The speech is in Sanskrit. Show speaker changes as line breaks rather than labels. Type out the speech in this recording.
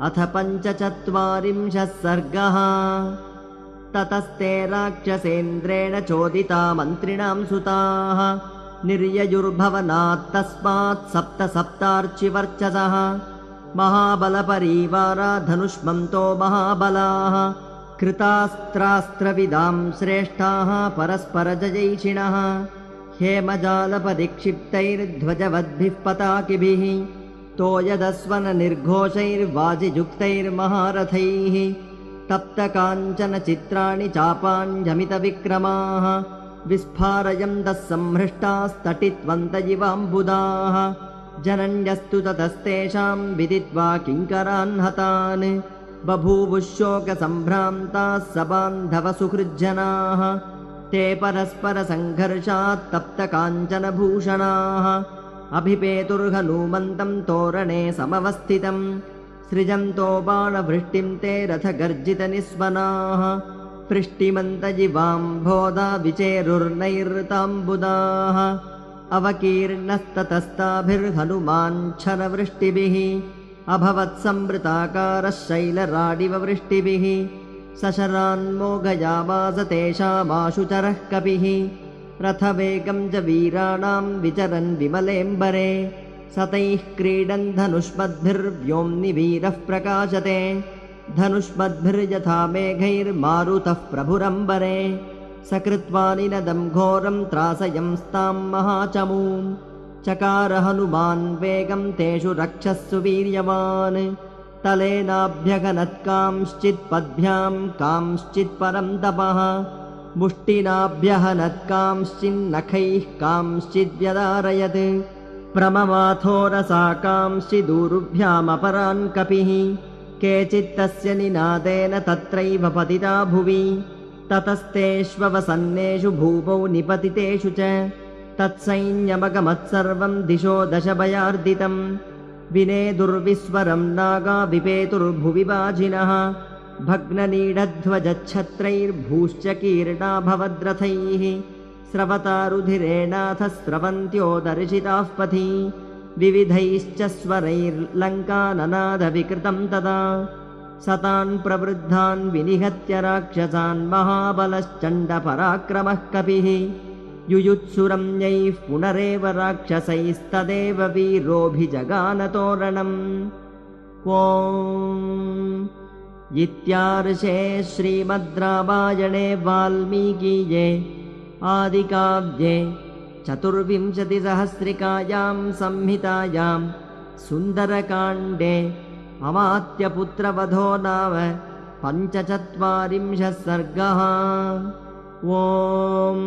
अथ पञ्चचत्वारिंशः सर्गः। ततस्ते राक्षसेन्द्रेण चोदिता मन्त्रिणां सुताः। निर्ययुर्भवनात् तस्मात् सप्त सप्तार्चिवर्चसः महाबलपरीवारा धनुष्मन्तो महाबलाः। कृतास्त्रास्त्रविदां श्रेष्ठाः परस्परजयैषिणः हेमजालपरिक्षिप्तैर्ध्वजवद्भिः पताकिभिः तोयदस्वननिर्घोषैर्वाजियुक्तैर्महारथैः तप्तकाञ्चनचित्राणि चापाञ्जमितविक्रमाः विस्फारयन्तः संहृष्टास्तटित्वन्त इवाम्बुदाः जनन्यस्तु ततस्तेषां विदित्वा किङ्करान् हतान् बभूवुशोकसम्भ्रान्ताः स बान्धवसुहृज्जनाः ते परस्परसङ्घर्षात्तप्तकाञ्चनभूषणाः। अभिपेतुर्हनूमन्तं तोरणे समवस्थितम् सृजन्तो बाणवृष्टिं ते रथगर्जितनिस्वनाः। पृष्टिमन्तजिवाम्भोदा विचेरुर्नैरृताम्बुदाः। अवकीर्णस्ततस्ताभिर्हनुमाञ्छनवृष्टिभिः अभवत्संवृताकारः शैलराडिव वृष्टिभिः सशरान्मोघयावास तेषामाशुचरः कपिः रथवेगं च वीराणां विचरन् विमलेऽम्बरे। सतैः क्रीडन् धनुष्मद्भिर्व्योम्निवीरः प्रकाशते। धनुष्मद्भिर्यथा मेघैर्मारुतः प्रभुरम्बरे। सकृत्वा निनदं घोरं त्रासयंस्तां महाचमूं। चकार हनुमान् वेगं तेषु रक्षस्सु वीर्यवान् तलेनाभ्यघनत्कांश्चित्पद्भ्यां कांश्चित्परं तपः मुष्टिनाभ्यहनत्कांश्चिन्नखैः कांश्चिद्व्यदारयत् प्रममाथोरसा कांश्चिदूरुभ्यामपरान् कपिः केचित्तस्य निनादेन तत्रैव पतिता भुवि ततस्तेष्ववसन्नेषु भूमौ निपतितेषु च तत्सैन्यमगमत्सर्वं दिशो दशभयार्दितम् विनेदुर्विस्वरं नागा विपेतुर्भुवि वाजिनः भग्ननीडध्वजच्छत्रैर्भूश्च कीर्णा भवद्रथैः स्रवतारुधिरेणाथ स्रवन्त्यो दर्शिताः पथि। विविधैश्च स्वरैर्लङ्काननादविकृतं तदा। सतान् प्रवृद्धान् विनिहत्य राक्षसान् महाबलश्चण्डपराक्रमः कपिः युयुत्सुरम्यैः पुनरेव राक्षसैस्तदेव वीरोऽभिजगानतोरणम्। ॐ इत्यार्षे श्रीमद् रामायणे वाल्मीकीये आदिकाव्ये चतुर्विंशतिसहस्रिकायां संहितायां सुन्दरकाण्डे अमात्यपुत्रवधो नाम पञ्चचत्वारिंशः सर्गः। ॐ